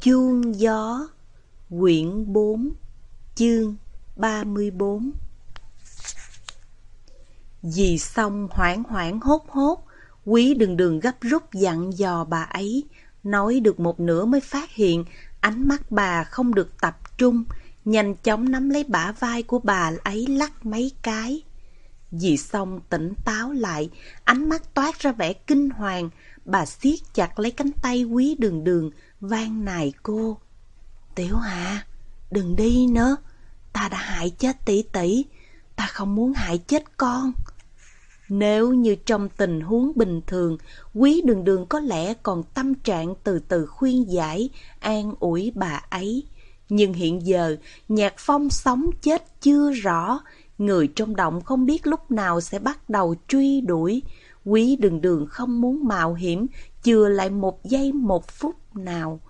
Chuông gió, Quyển 4 Chương 34 Dì xong hoảng hoảng hốt hốt, Quý đường đường gấp rút dặn dò bà ấy, Nói được một nửa mới phát hiện Ánh mắt bà không được tập trung, Nhanh chóng nắm lấy bả vai của bà ấy lắc mấy cái. Dì xong tỉnh táo lại, Ánh mắt toát ra vẻ kinh hoàng, Bà siết chặt lấy cánh tay quý đường đường van nài cô. Tiểu Hạ, đừng đi nữa. Ta đã hại chết tỷ tỷ. Ta không muốn hại chết con. Nếu như trong tình huống bình thường, quý đường đường có lẽ còn tâm trạng từ từ khuyên giải, an ủi bà ấy. Nhưng hiện giờ, nhạc phong sống chết chưa rõ, người trong động không biết lúc nào sẽ bắt đầu truy đuổi. Quý đường đường không muốn mạo hiểm, chừa lại một giây một phút nào.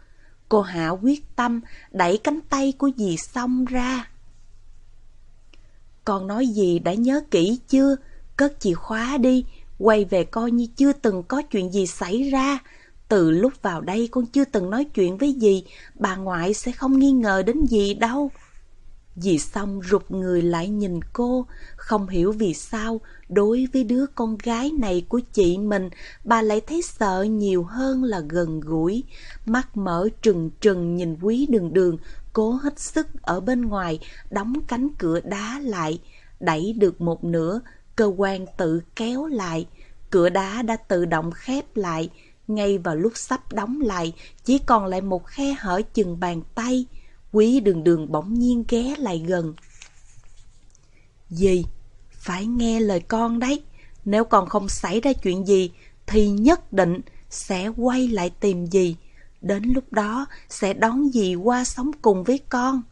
Cô Hạ quyết tâm đẩy cánh tay của dì xong ra. Con nói gì đã nhớ kỹ chưa? Cất chìa khóa đi, quay về coi như chưa từng có chuyện gì xảy ra. Từ lúc vào đây con chưa từng nói chuyện với dì, bà ngoại sẽ không nghi ngờ đến gì đâu. Dì xong rụt người lại nhìn cô, không hiểu vì sao đối với đứa con gái này của chị mình, bà lại thấy sợ nhiều hơn là gần gũi. Mắt mở trừng trừng nhìn quý đường đường, cố hết sức ở bên ngoài, đóng cánh cửa đá lại. Đẩy được một nửa, cơ quan tự kéo lại. Cửa đá đã tự động khép lại. Ngay vào lúc sắp đóng lại, chỉ còn lại một khe hở chừng bàn tay. Quý đường đường bỗng nhiên ghé lại gần. Gì? Phải nghe lời con đấy. Nếu con không xảy ra chuyện gì, thì nhất định sẽ quay lại tìm gì. Đến lúc đó sẽ đón dì qua sống cùng với con.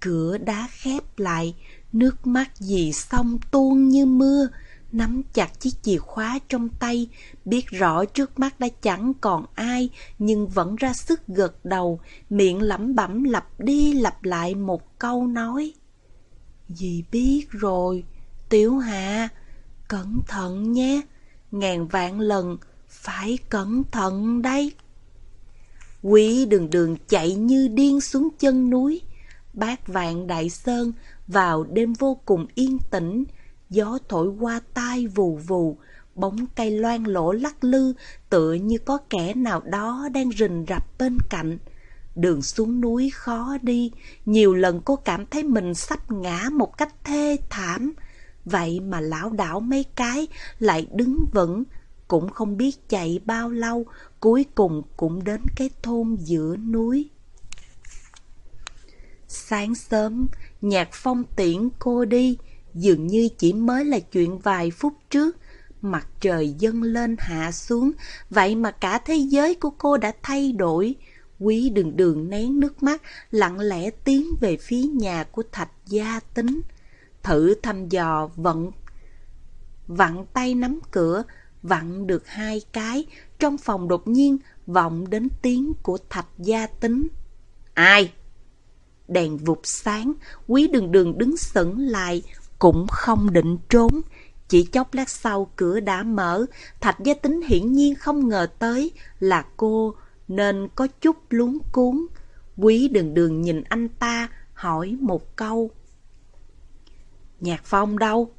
Cửa đá khép lại, nước mắt dì xong tuôn như mưa, nắm chặt chiếc chìa khóa trong tay, biết rõ trước mắt đã chẳng còn ai, nhưng vẫn ra sức gật đầu, miệng lẩm bẩm lặp đi lặp lại một câu nói. Dì biết rồi, Tiểu Hạ, cẩn thận nhé, ngàn vạn lần, phải cẩn thận đây. Quý đường đường chạy như điên xuống chân núi, bát vạn đại sơn vào đêm vô cùng yên tĩnh, gió thổi qua tai vù vù, bóng cây loan lỗ lắc lư tựa như có kẻ nào đó đang rình rập bên cạnh. Đường xuống núi khó đi, nhiều lần cô cảm thấy mình sắp ngã một cách thê thảm. Vậy mà lão đảo mấy cái lại đứng vững, cũng không biết chạy bao lâu, cuối cùng cũng đến cái thôn giữa núi. Sáng sớm, nhạc phong tiễn cô đi, dường như chỉ mới là chuyện vài phút trước. Mặt trời dâng lên hạ xuống, vậy mà cả thế giới của cô đã thay đổi. Quý đường đường nén nước mắt, lặng lẽ tiến về phía nhà của thạch gia tính. Thử thăm dò vận, vặn tay nắm cửa, vặn được hai cái, trong phòng đột nhiên vọng đến tiếng của thạch gia tính. Ai? Đèn vụt sáng, quý đường đường đứng sững lại, cũng không định trốn. Chỉ chốc lát sau cửa đã mở, Thạch Gia Tính hiển nhiên không ngờ tới là cô, nên có chút luống cuốn. Quý đường đường nhìn anh ta, hỏi một câu. Nhạc Phong đâu?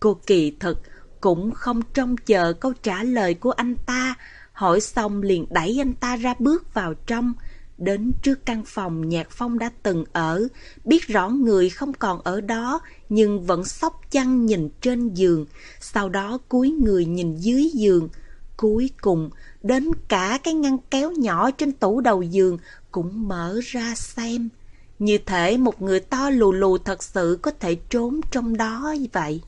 Cô kỳ thực cũng không trông chờ câu trả lời của anh ta, hỏi xong liền đẩy anh ta ra bước vào trong. Đến trước căn phòng Nhạc Phong đã từng ở, biết rõ người không còn ở đó, nhưng vẫn sóc chăn nhìn trên giường, sau đó cúi người nhìn dưới giường. Cuối cùng, đến cả cái ngăn kéo nhỏ trên tủ đầu giường cũng mở ra xem. Như thể một người to lù lù thật sự có thể trốn trong đó vậy.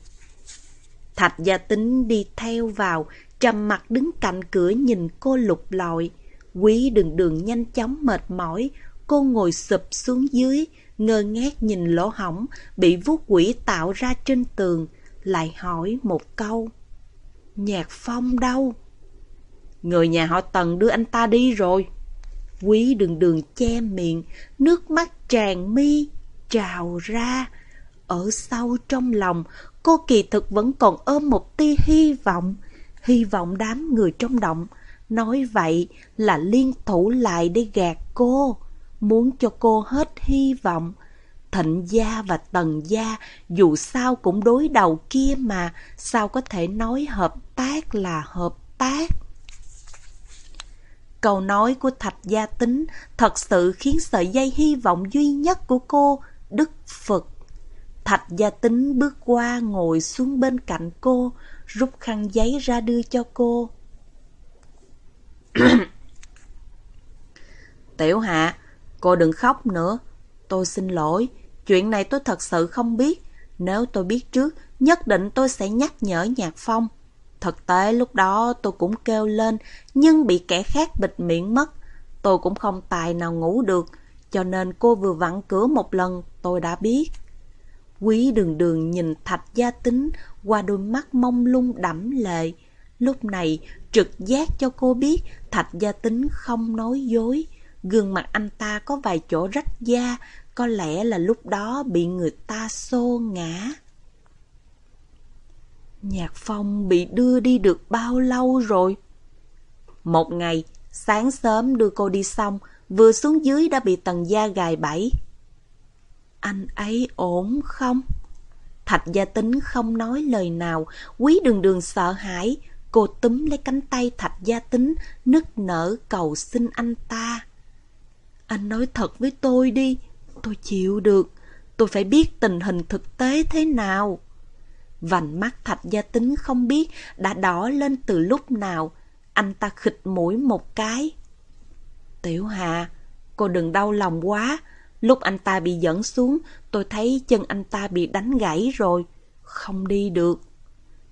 Thạch gia tính đi theo vào, trầm mặt đứng cạnh cửa nhìn cô lục lọi. Quý đường đường nhanh chóng mệt mỏi, cô ngồi sụp xuống dưới, ngơ ngác nhìn lỗ hỏng bị vuốt quỷ tạo ra trên tường, lại hỏi một câu. Nhạc phong đâu? Người nhà họ Tần đưa anh ta đi rồi. Quý đường đường che miệng, nước mắt tràn mi, trào ra. Ở sâu trong lòng, cô kỳ thực vẫn còn ôm một tia hy vọng. Hy vọng đám người trong động nói vậy là liên thủ lại để gạt cô, muốn cho cô hết hy vọng. Thịnh gia và tần gia dù sao cũng đối đầu kia mà, sao có thể nói hợp tác là hợp tác. Câu nói của Thạch Gia Tính thật sự khiến sợi dây hy vọng duy nhất của cô đức phật. Thạch Gia Tính bước qua ngồi xuống bên cạnh cô, rút khăn giấy ra đưa cho cô. Tiểu Hạ, cô đừng khóc nữa. Tôi xin lỗi, chuyện này tôi thật sự không biết. Nếu tôi biết trước, nhất định tôi sẽ nhắc nhở Nhạc Phong. Thực tế lúc đó tôi cũng kêu lên, nhưng bị kẻ khác bịt miệng mất. Tôi cũng không tài nào ngủ được, cho nên cô vừa vặn cửa một lần, tôi đã biết. Quý đường đường nhìn thạch gia tính qua đôi mắt mông lung đẫm lệ. Lúc này, trực giác cho cô biết thạch gia tính không nói dối. Gương mặt anh ta có vài chỗ rách da, có lẽ là lúc đó bị người ta xô ngã. Nhạc Phong bị đưa đi được bao lâu rồi? Một ngày, sáng sớm đưa cô đi xong, vừa xuống dưới đã bị tần gia gài bẫy. Anh ấy ổn không? Thạch gia tính không nói lời nào, quý đường đường sợ hãi. Cô túm lấy cánh tay thạch gia tính, nức nở cầu xin anh ta. Anh nói thật với tôi đi, tôi chịu được, tôi phải biết tình hình thực tế thế nào. Vành mắt thạch gia tính không biết đã đỏ lên từ lúc nào. Anh ta khịt mũi một cái. Tiểu Hà, cô đừng đau lòng quá. Lúc anh ta bị dẫn xuống, tôi thấy chân anh ta bị đánh gãy rồi. Không đi được.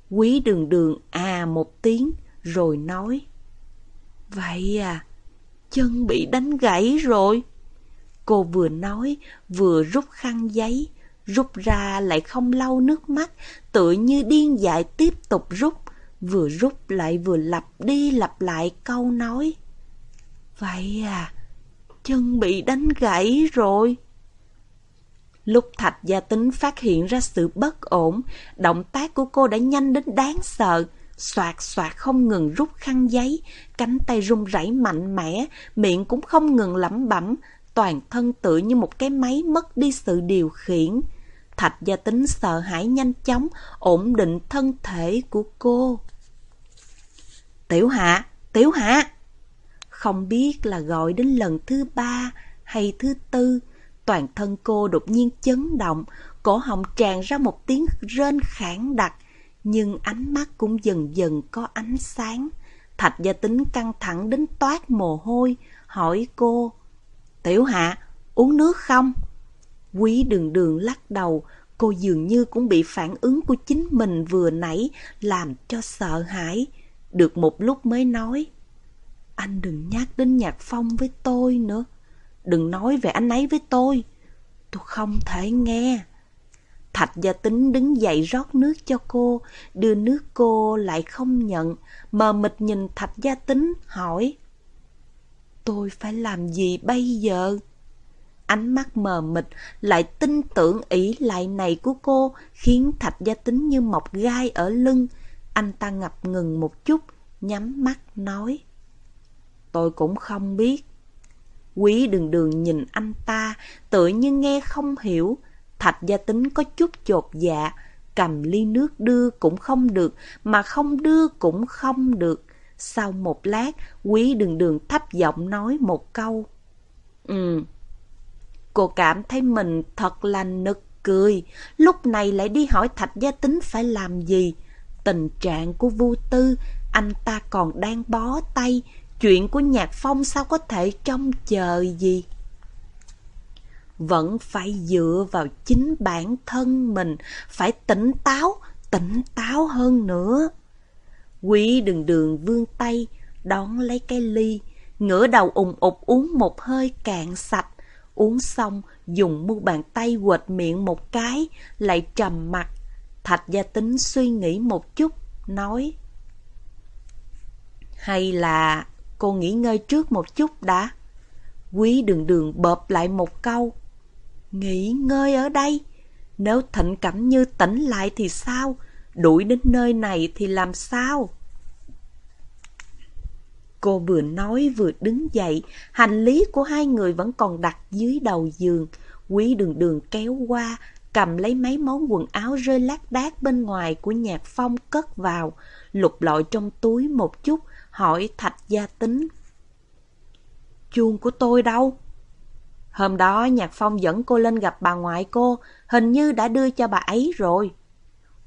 Quý đường đường à một tiếng, rồi nói. Vậy à, chân bị đánh gãy rồi. Cô vừa nói, vừa rút khăn giấy, rút ra lại không lau nước mắt, tựa như điên dại tiếp tục rút, vừa rút lại vừa lặp đi lặp lại câu nói. Vậy à, chân bị đánh gãy rồi. Lúc Thạch Gia Tính phát hiện ra sự bất ổn, động tác của cô đã nhanh đến đáng sợ. Xoạt xoạt không ngừng rút khăn giấy, cánh tay run rẩy mạnh mẽ, miệng cũng không ngừng lẩm bẩm, toàn thân tự như một cái máy mất đi sự điều khiển. Thạch gia tính sợ hãi nhanh chóng, ổn định thân thể của cô. Tiểu hạ, tiểu hạ! Không biết là gọi đến lần thứ ba hay thứ tư, toàn thân cô đột nhiên chấn động, cổ họng tràn ra một tiếng rên khản đặc, nhưng ánh mắt cũng dần dần có ánh sáng. Thạch gia tính căng thẳng đến toát mồ hôi, hỏi cô, Tiểu hạ, uống nước không? Quý đường đường lắc đầu, cô dường như cũng bị phản ứng của chính mình vừa nãy làm cho sợ hãi. Được một lúc mới nói, anh đừng nhắc đến Nhạc Phong với tôi nữa. Đừng nói về anh ấy với tôi. Tôi không thể nghe. Thạch gia tính đứng dậy rót nước cho cô, đưa nước cô lại không nhận, mờ mịt nhìn thạch gia tính, hỏi. Tôi phải làm gì bây giờ? Ánh mắt mờ mịt, lại tin tưởng ý lại này của cô khiến thạch gia tính như mọc gai ở lưng. Anh ta ngập ngừng một chút, nhắm mắt nói. Tôi cũng không biết. Quý đường đường nhìn anh ta, tự như nghe không hiểu. Thạch gia tính có chút chột dạ, cầm ly nước đưa cũng không được, mà không đưa cũng không được. Sau một lát, quý đường đường thấp giọng nói một câu. Ừ, Cô cảm thấy mình thật là nực cười, lúc này lại đi hỏi Thạch Gia Tính phải làm gì. Tình trạng của Vu Tư, anh ta còn đang bó tay, chuyện của Nhạc Phong sao có thể trông chờ gì. Vẫn phải dựa vào chính bản thân mình, phải tỉnh táo, tỉnh táo hơn nữa. Quý đường đường vươn tay, đón lấy cái ly, ngửa đầu ùng ục uống một hơi cạn sạch. Uống xong, dùng mu bàn tay quệt miệng một cái, lại trầm mặt. Thạch gia tính suy nghĩ một chút, nói. Hay là cô nghỉ ngơi trước một chút đã? Quý đường đường bợp lại một câu. Nghỉ ngơi ở đây? Nếu thịnh cảnh như tỉnh lại thì sao? Đuổi đến nơi này thì làm sao? Cô vừa nói vừa đứng dậy, hành lý của hai người vẫn còn đặt dưới đầu giường. Quý đường đường kéo qua, cầm lấy mấy món quần áo rơi lác đác bên ngoài của nhạc phong cất vào, lục lọi trong túi một chút, hỏi thạch gia tính. Chuông của tôi đâu? Hôm đó Nhạc Phong dẫn cô lên gặp bà ngoại cô, hình như đã đưa cho bà ấy rồi.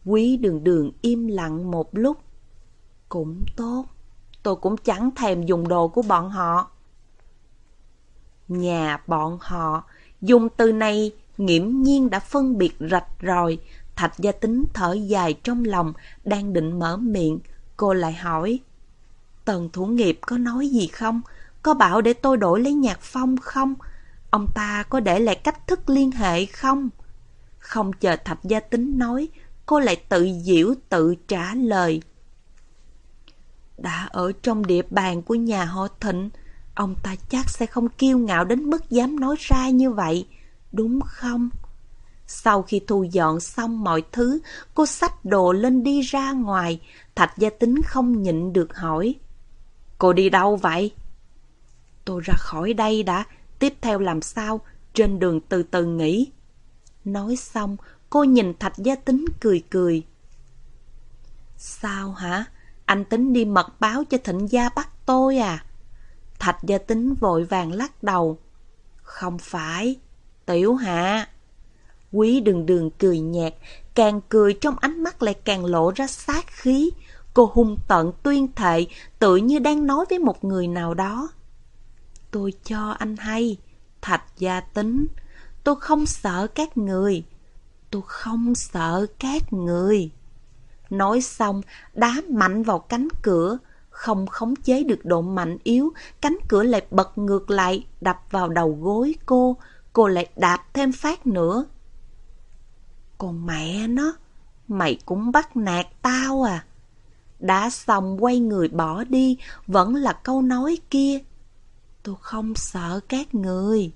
Quý đường đường im lặng một lúc. Cũng tốt, tôi cũng chẳng thèm dùng đồ của bọn họ. Nhà bọn họ, dùng từ này nghiễm nhiên đã phân biệt rạch rồi Thạch gia tính thở dài trong lòng, đang định mở miệng. Cô lại hỏi, Tần thủ nghiệp có nói gì không? Có bảo để tôi đổi lấy nhạc phong không? Ông ta có để lại cách thức liên hệ không? Không chờ thạch gia tính nói, cô lại tự diễu tự trả lời. Đã ở trong địa bàn của nhà họ Thịnh, ông ta chắc sẽ không kiêu ngạo đến mức dám nói ra như vậy, đúng không? Sau khi thu dọn xong mọi thứ, cô xách đồ lên đi ra ngoài, Thạch Gia Tính không nhịn được hỏi. Cô đi đâu vậy? Tôi ra khỏi đây đã, tiếp theo làm sao, trên đường từ từ nghỉ. Nói xong, cô nhìn Thạch Gia Tính cười cười. Sao hả? Anh tính đi mật báo cho thịnh gia bắt tôi à? Thạch Gia Tính vội vàng lắc đầu. Không phải, tiểu hạ. Quý đường đường cười nhạt, càng cười trong ánh mắt lại càng lộ ra sát khí. Cô hung tận tuyên thệ, tự như đang nói với một người nào đó. Tôi cho anh hay, thạch gia tính, tôi không sợ các người, tôi không sợ các người. Nói xong, đá mạnh vào cánh cửa, không khống chế được độ mạnh yếu, cánh cửa lại bật ngược lại, đập vào đầu gối cô, cô lại đạp thêm phát nữa. Còn mẹ nó, mày cũng bắt nạt tao à? Đã xong quay người bỏ đi, vẫn là câu nói kia. Tôi không sợ các người.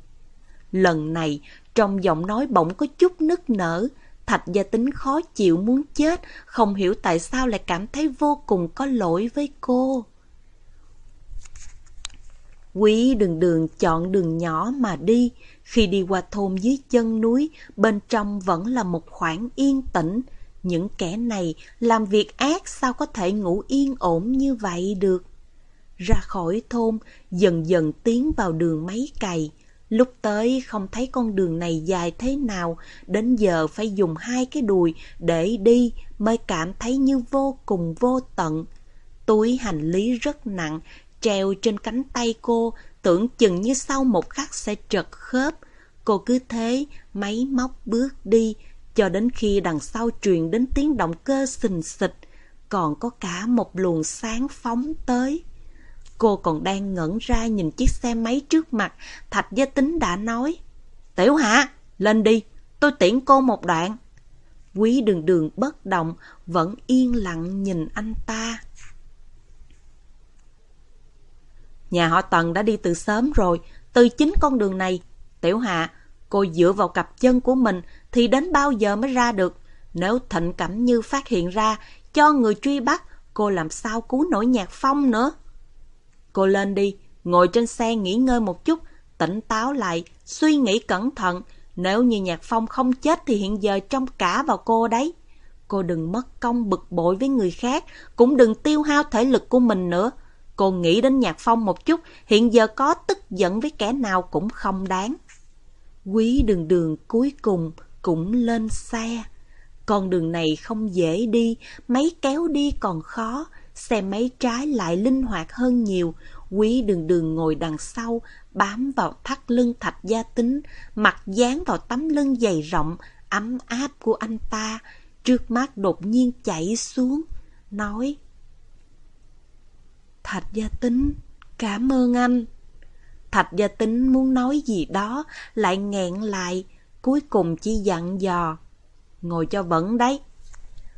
Lần này, trong giọng nói bỗng có chút nức nở, Thạch gia tính khó chịu muốn chết, không hiểu tại sao lại cảm thấy vô cùng có lỗi với cô. Quý đường đường chọn đường nhỏ mà đi, khi đi qua thôn dưới chân núi, bên trong vẫn là một khoảng yên tĩnh. Những kẻ này làm việc ác sao có thể ngủ yên ổn như vậy được? Ra khỏi thôn, dần dần tiến vào đường máy cày. Lúc tới không thấy con đường này dài thế nào, đến giờ phải dùng hai cái đùi để đi mới cảm thấy như vô cùng vô tận. Túi hành lý rất nặng, treo trên cánh tay cô, tưởng chừng như sau một khắc sẽ trật khớp. Cô cứ thế, máy móc bước đi, cho đến khi đằng sau truyền đến tiếng động cơ xình xịch, còn có cả một luồng sáng phóng tới. Cô còn đang ngẩn ra nhìn chiếc xe máy trước mặt, Thạch Gia Tính đã nói. Tiểu Hạ, lên đi, tôi tiễn cô một đoạn. Quý đường đường bất động, vẫn yên lặng nhìn anh ta. Nhà họ Tần đã đi từ sớm rồi, từ chính con đường này. Tiểu Hạ, cô dựa vào cặp chân của mình thì đến bao giờ mới ra được. Nếu Thịnh Cẩm Như phát hiện ra, cho người truy bắt, cô làm sao cứu nổi nhạc phong nữa. Cô lên đi, ngồi trên xe nghỉ ngơi một chút, tỉnh táo lại, suy nghĩ cẩn thận. Nếu như Nhạc Phong không chết thì hiện giờ trông cả vào cô đấy. Cô đừng mất công bực bội với người khác, cũng đừng tiêu hao thể lực của mình nữa. Cô nghĩ đến Nhạc Phong một chút, hiện giờ có tức giận với kẻ nào cũng không đáng. Quý đường đường cuối cùng cũng lên xe. Con đường này không dễ đi, máy kéo đi còn khó, xe máy trái lại linh hoạt hơn nhiều. Quý đường đường ngồi đằng sau, bám vào thắt lưng thạch gia tính, mặt dán vào tấm lưng dày rộng, ấm áp của anh ta. Trước mắt đột nhiên chảy xuống, nói Thạch gia tính, cảm ơn anh. Thạch gia tính muốn nói gì đó, lại nghẹn lại, cuối cùng chỉ dặn dò. Ngồi cho vẫn đấy.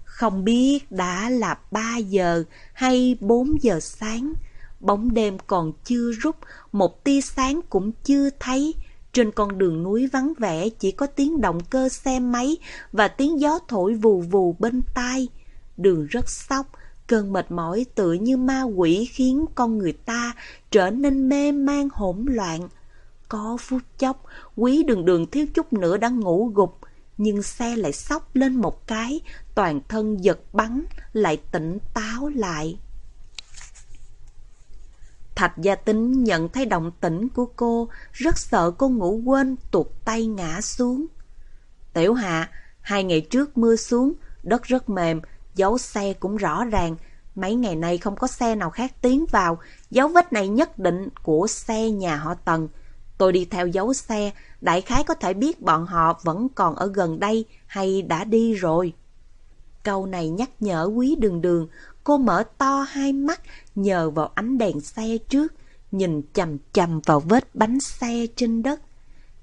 Không biết đã là 3 giờ hay 4 giờ sáng, bóng đêm còn chưa rút, một tia sáng cũng chưa thấy. Trên con đường núi vắng vẻ chỉ có tiếng động cơ xe máy và tiếng gió thổi vù vù bên tai. Đường rất sóc, Cơn mệt mỏi tự như ma quỷ khiến con người ta trở nên mê man hỗn loạn. Có phút chốc, quý đường đường thiếu chút nữa đã ngủ gục, nhưng xe lại sóc lên một cái, toàn thân giật bắn, lại tỉnh táo lại. Thạch gia tính nhận thấy động tĩnh của cô, rất sợ cô ngủ quên, tuột tay ngã xuống. Tiểu hạ, hai ngày trước mưa xuống, đất rất mềm, dấu xe cũng rõ ràng. Mấy ngày nay không có xe nào khác tiến vào, dấu vết này nhất định của xe nhà họ Tần. Tôi đi theo dấu xe, đại khái có thể biết bọn họ vẫn còn ở gần đây hay đã đi rồi. Câu này nhắc nhở quý đường đường, cô mở to hai mắt nhờ vào ánh đèn xe trước, nhìn chầm chầm vào vết bánh xe trên đất.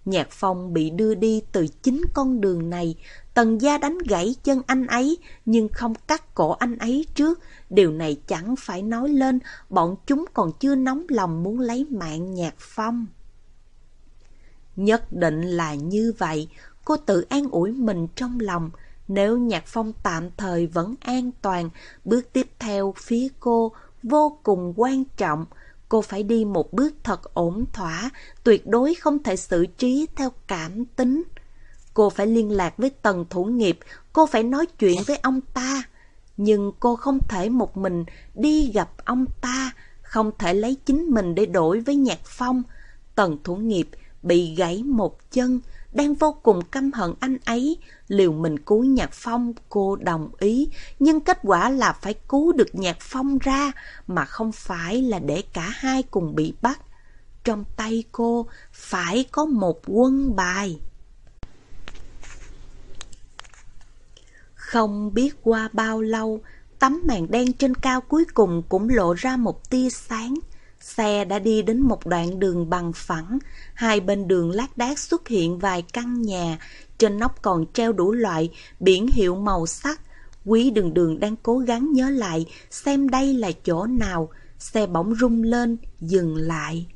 Nhạc phong bị đưa đi từ chính con đường này, tần gia đánh gãy chân anh ấy, nhưng không cắt cổ anh ấy trước. Điều này chẳng phải nói lên, bọn chúng còn chưa nóng lòng muốn lấy mạng nhạc phong. Nhất định là như vậy, cô tự an ủi mình trong lòng. Nếu nhạc phong tạm thời vẫn an toàn, bước tiếp theo phía cô vô cùng quan trọng. Cô phải đi một bước thật ổn thỏa, tuyệt đối không thể xử trí theo cảm tính. Cô phải liên lạc với tần thủ nghiệp, cô phải nói chuyện với ông ta. Nhưng cô không thể một mình đi gặp ông ta, không thể lấy chính mình để đổi với nhạc phong. Tần thủ nghiệp bị gãy một chân, đang vô cùng căm hận anh ấy, liều mình cứu Nhạc Phong, cô đồng ý, nhưng kết quả là phải cứu được Nhạc Phong ra, mà không phải là để cả hai cùng bị bắt. Trong tay cô phải có một quân bài. Không biết qua bao lâu, tấm màn đen trên cao cuối cùng cũng lộ ra một tia sáng. Xe đã đi đến một đoạn đường bằng phẳng, hai bên đường lát đác xuất hiện vài căn nhà, trên nóc còn treo đủ loại biển hiệu màu sắc. Quý đường đường đang cố gắng nhớ lại xem đây là chỗ nào, xe bỗng rung lên, dừng lại.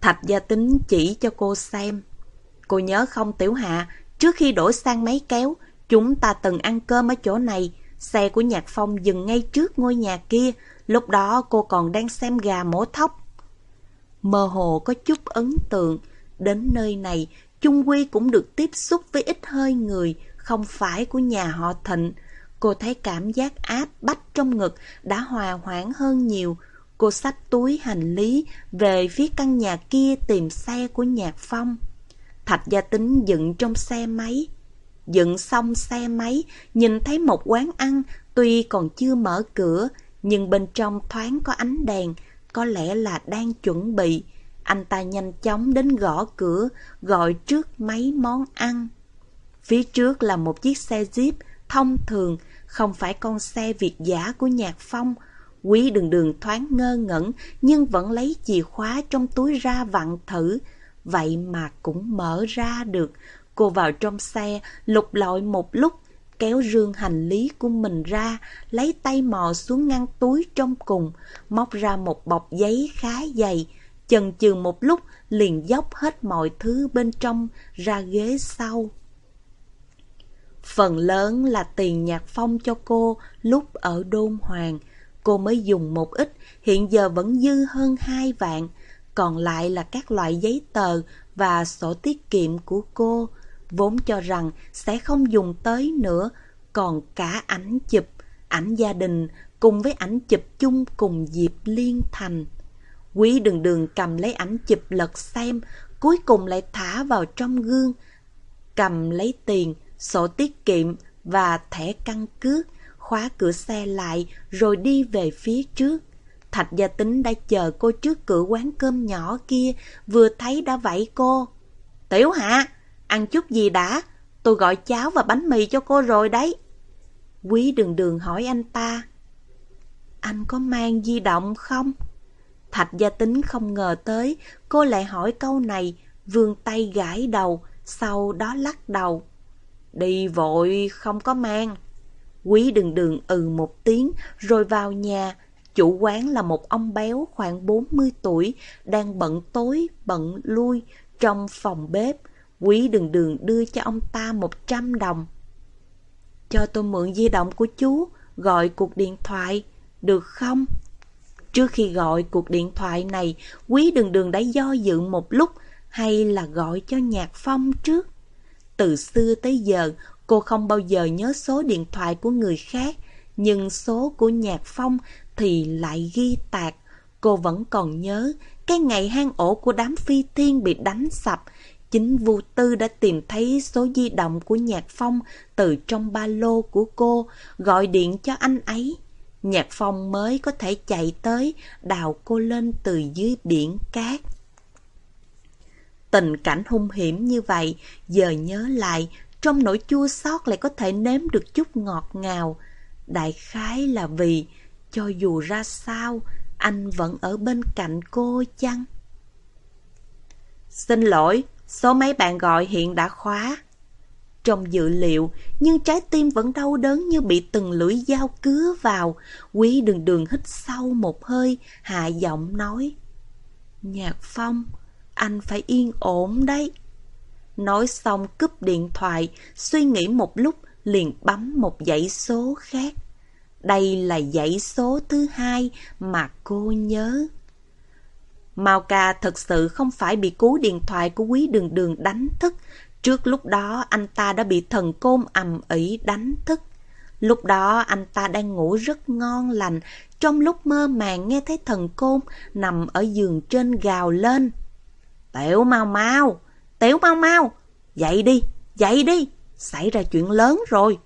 Thạch gia tính chỉ cho cô xem. Cô nhớ không tiểu hạ, trước khi đổi sang máy kéo, chúng ta từng ăn cơm ở chỗ này, xe của Nhạc Phong dừng ngay trước ngôi nhà kia, Lúc đó cô còn đang xem gà mổ thóc. Mơ hồ có chút ấn tượng, đến nơi này Trung Quy cũng được tiếp xúc với ít hơi người, không phải của nhà họ Thịnh. Cô thấy cảm giác áp bách trong ngực đã hòa hoãn hơn nhiều. Cô xách túi hành lý về phía căn nhà kia tìm xe của Nhạc Phong. Thạch gia tính dựng trong xe máy. Dựng xong xe máy, nhìn thấy một quán ăn, tuy còn chưa mở cửa, nhưng bên trong thoáng có ánh đèn, có lẽ là đang chuẩn bị. Anh ta nhanh chóng đến gõ cửa, gọi trước mấy món ăn. Phía trước là một chiếc xe Jeep thông thường, không phải con xe Việt giả của Nhạc Phong. Quý đường đường thoáng ngơ ngẩn, nhưng vẫn lấy chìa khóa trong túi ra vặn thử. Vậy mà cũng mở ra được. Cô vào trong xe, lục lọi một lúc, kéo rương hành lý của mình ra, lấy tay mò xuống ngăn túi trong cùng, móc ra một bọc giấy khá dày, chần chừ một lúc liền dốc hết mọi thứ bên trong ra ghế sau. Phần lớn là tiền nhạc phong cho cô lúc ở Đôn Hoàng. Cô mới dùng một ít, hiện giờ vẫn dư hơn hai vạn. Còn lại là các loại giấy tờ và sổ tiết kiệm của cô vốn cho rằng sẽ không dùng tới nữa, còn cả ảnh chụp, ảnh gia đình cùng với ảnh chụp chung cùng Diệp Liên Thành. Quý đường đường cầm lấy ảnh chụp lật xem, cuối cùng lại thả vào trong gương, cầm lấy tiền, sổ tiết kiệm và thẻ căn cước, khóa cửa xe lại rồi đi về phía trước. Thạch gia tính đã chờ cô trước cửa quán cơm nhỏ kia, vừa thấy đã vẫy cô. Tiểu hạ, Ăn chút gì đã? Tôi gọi cháo và bánh mì cho cô rồi đấy. Quý đường đường hỏi anh ta. Anh có mang di động không? Thạch gia tính không ngờ tới, cô lại hỏi câu này, vươn tay gãi đầu, sau đó lắc đầu. Đi vội, không có mang. Quý đường đường ừ một tiếng, rồi vào nhà. Chủ quán là một ông béo khoảng 40 tuổi, đang bận tối, bận lui trong phòng bếp. Quý đường đường đưa cho ông ta 100 đồng. Cho tôi mượn di động của chú, gọi cuộc điện thoại, được không? Trước khi gọi cuộc điện thoại này, quý đường đường đã do dự một lúc hay là gọi cho Nhạc Phong trước? Từ xưa tới giờ, cô không bao giờ nhớ số điện thoại của người khác, nhưng số của Nhạc Phong thì lại ghi tạc. Cô vẫn còn nhớ cái ngày hang ổ của đám phi tiên bị đánh sập. Chính Vu Tư đã tìm thấy số di động của Nhạc Phong từ trong ba lô của cô, gọi điện cho anh ấy. Nhạc Phong mới có thể chạy tới, đào cô lên từ dưới biển cát. Tình cảnh hung hiểm như vậy, giờ nhớ lại, trong nỗi chua xót lại có thể nếm được chút ngọt ngào. Đại khái là vì, cho dù ra sao, anh vẫn ở bên cạnh cô chăng? Xin lỗi, số máy bạn gọi hiện đã khóa. Trong dự liệu, nhưng trái tim vẫn đau đớn như bị từng lưỡi dao cứa vào. Quý đường đường hít sâu một hơi, hạ giọng nói. Nhạc Phong, anh phải yên ổn đấy. Nói xong cúp điện thoại, suy nghĩ một lúc liền bấm một dãy số khác. Đây là dãy số thứ hai mà cô nhớ. Mao ca thật sự không phải bị cú điện thoại của quý đường đường đánh thức. Trước lúc đó anh ta đã bị thần côn ầm ĩ đánh thức. Lúc đó anh ta đang ngủ rất ngon lành, trong lúc mơ màng nghe thấy thần côn nằm ở giường trên gào lên. Tiểu mau mau, tiểu mau mau, dậy đi, dậy đi, xảy ra chuyện lớn rồi.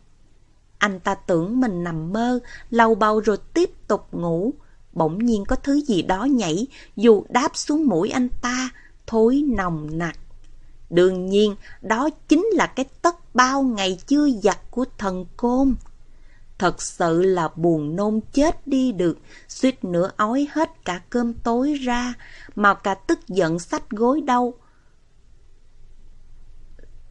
Anh ta tưởng mình nằm mơ, lau bao rồi tiếp tục ngủ. Bỗng nhiên có thứ gì đó nhảy, dù đáp xuống mũi anh ta, thối nồng nặc. Đương nhiên, đó chính là cái tất bao ngày chưa giặt của thần côn. Thật sự là buồn nôn chết đi được, suýt nữa ói hết cả cơm tối ra, mà cả tức giận sách gối đâu.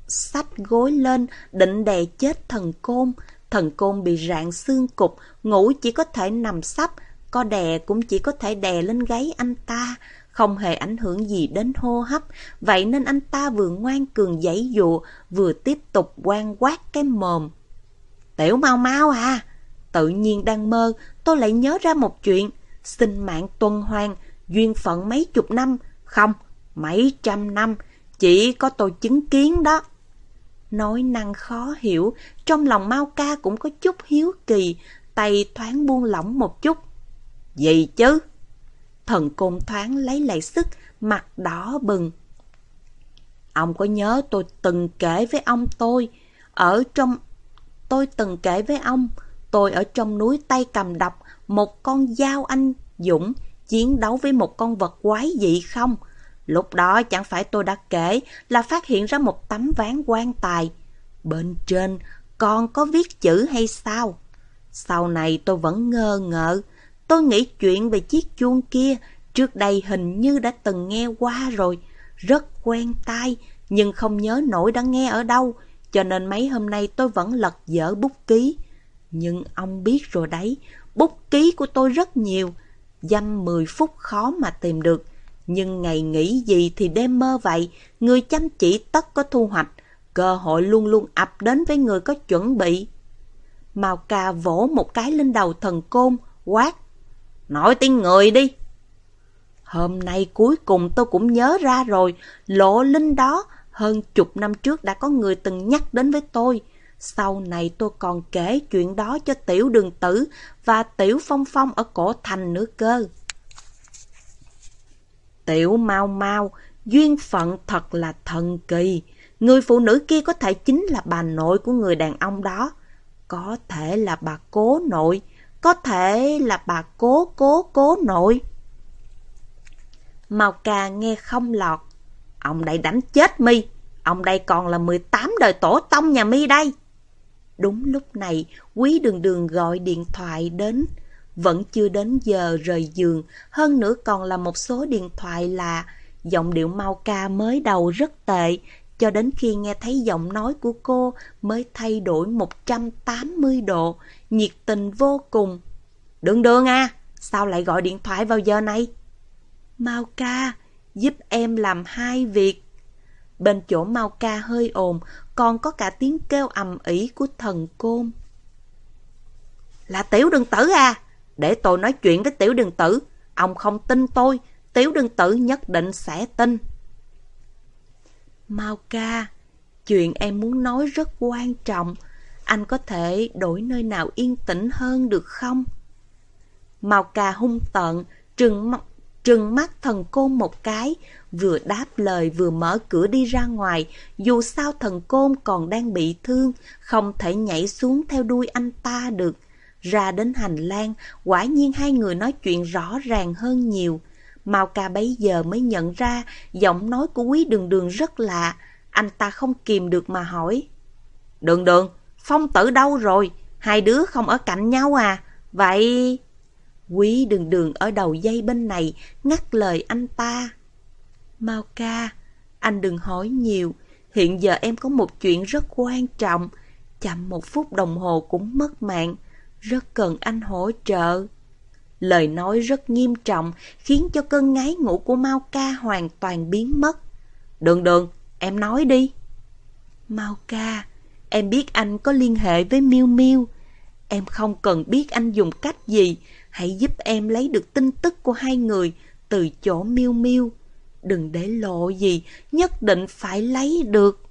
Sách gối lên, định đè chết thần côn, thần côn bị rạn xương cục, ngủ chỉ có thể nằm sắp, có đè cũng chỉ có thể đè lên gáy anh ta, không hề ảnh hưởng gì đến hô hấp, vậy nên anh ta vừa ngoan cường giãy dụa, vừa tiếp tục quan quát cái mồm. Tiểu mau mau à! Tự nhiên đang mơ, tôi lại nhớ ra một chuyện. Sinh mạng tuần hoàng, duyên phận mấy chục năm, không, mấy trăm năm, chỉ có tôi chứng kiến đó. Nói năng khó hiểu, trong lòng Mao Ca cũng có chút hiếu kỳ, tay thoáng buông lỏng một chút. Gì chứ? Thần côn thoáng lấy lại sức, mặt đỏ bừng. Ông có nhớ tôi từng kể với ông tôi, ở trong... Tôi từng kể với ông, tôi ở trong núi tay cầm đập một con dao anh Dũng chiến đấu với một con vật quái dị không? Lúc đó chẳng phải tôi đã kể là phát hiện ra một tấm ván quan tài. Bên trên còn có viết chữ hay sao? Sau này tôi vẫn ngơ ngợ. Tôi nghĩ chuyện về chiếc chuông kia trước đây hình như đã từng nghe qua rồi. Rất quen tai nhưng không nhớ nổi đã nghe ở đâu. Cho nên mấy hôm nay tôi vẫn lật dở bút ký. Nhưng ông biết rồi đấy, bút ký của tôi rất nhiều. Dăm 10 phút khó mà tìm được. Nhưng ngày nghỉ gì thì đêm mơ vậy, người chăm chỉ tất có thu hoạch, cơ hội luôn luôn ập đến với người có chuẩn bị. Màu cà vỗ một cái lên đầu thần côn, quát. Nói tiếng người đi. Hôm nay cuối cùng tôi cũng nhớ ra rồi, lộ linh đó, hơn chục năm trước đã có người từng nhắc đến với tôi. Sau này tôi còn kể chuyện đó cho tiểu đường tử và tiểu phong phong ở cổ thành nữa cơ. Tiểu mau mau, duyên phận thật là thần kỳ. Người phụ nữ kia có thể chính là bà nội của người đàn ông đó. Có thể là bà cố nội, có thể là bà cố cố cố nội. Mao ca nghe không lọt. Ông đây đánh chết mi, ông đây còn là 18 đời tổ tông nhà mi đây. Đúng lúc này, quý đường đường gọi điện thoại đến. Vẫn chưa đến giờ rời giường, hơn nữa còn là một số điện thoại là giọng điệu mau ca mới đầu rất tệ, cho đến khi nghe thấy giọng nói của cô mới thay đổi 180 độ, nhiệt tình vô cùng. Đường đường à, sao lại gọi điện thoại vào giờ này? Mau ca, giúp em làm hai việc. Bên chỗ Mau ca hơi ồn, còn có cả tiếng kêu ầm ĩ của thần côn. Là tiểu đường tử à? Để tôi nói chuyện với tiểu đường tử. Ông không tin tôi, tiểu đường tử nhất định sẽ tin. Mau ca, chuyện em muốn nói rất quan trọng. Anh có thể đổi nơi nào yên tĩnh hơn được không? Màu ca hung tợn, trừng mắt, trừng mắt thần côn một cái, vừa đáp lời vừa mở cửa đi ra ngoài, dù sao thần côn còn đang bị thương, không thể nhảy xuống theo đuôi anh ta được. Ra đến hành lang, quả nhiên hai người nói chuyện rõ ràng hơn nhiều. Mao ca bấy giờ mới nhận ra giọng nói của quý đường đường rất lạ. Anh ta không kìm được mà hỏi. Đường đường, phong tử đâu rồi? Hai đứa không ở cạnh nhau à? Vậy... Quý đường đường ở đầu dây bên này ngắt lời anh ta. Mao ca, anh đừng hỏi nhiều. Hiện giờ em có một chuyện rất quan trọng. Chậm một phút đồng hồ cũng mất mạng. Rất cần anh hỗ trợ. Lời nói rất nghiêm trọng khiến cho cơn ngái ngủ của Mao ca hoàn toàn biến mất. Đường đường, em nói đi. Mao ca, em biết anh có liên hệ với Miu Miu. Em không cần biết anh dùng cách gì, hãy giúp em lấy được tin tức của hai người từ chỗ Miu Miu. Đừng để lộ gì, nhất định phải lấy được.